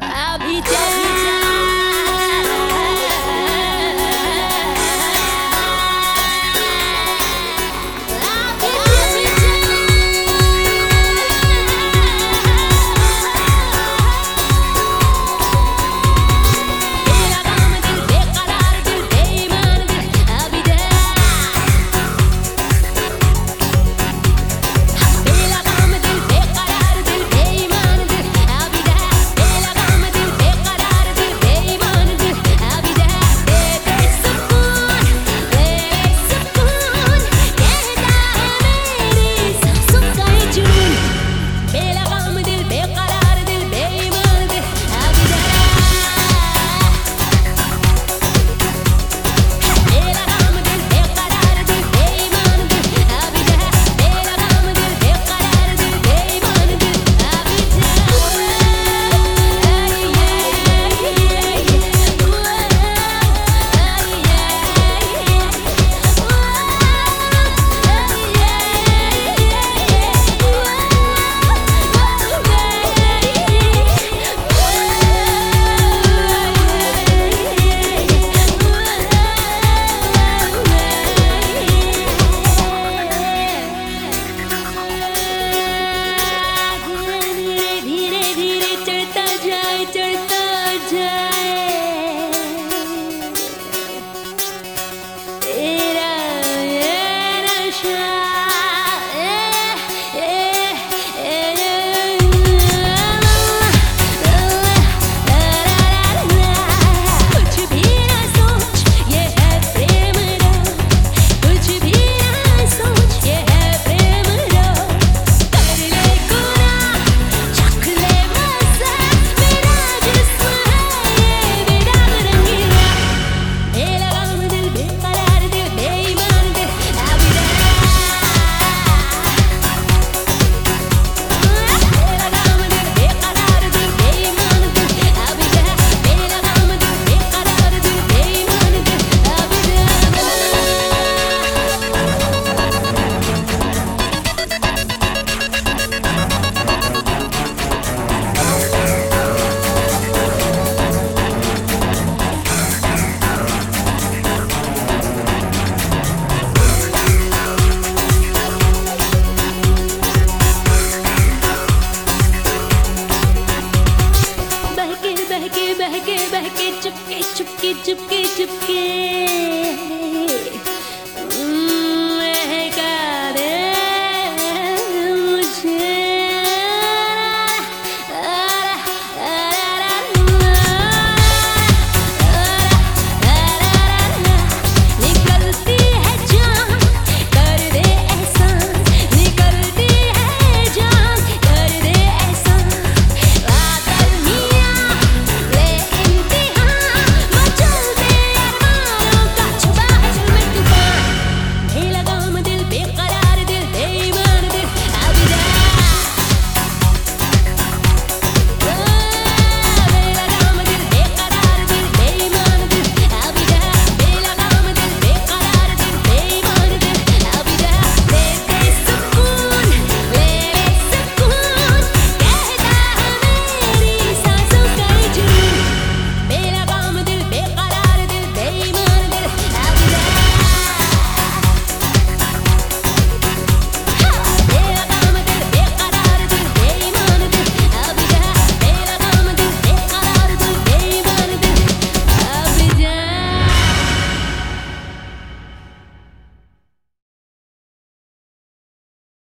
I'll be dead.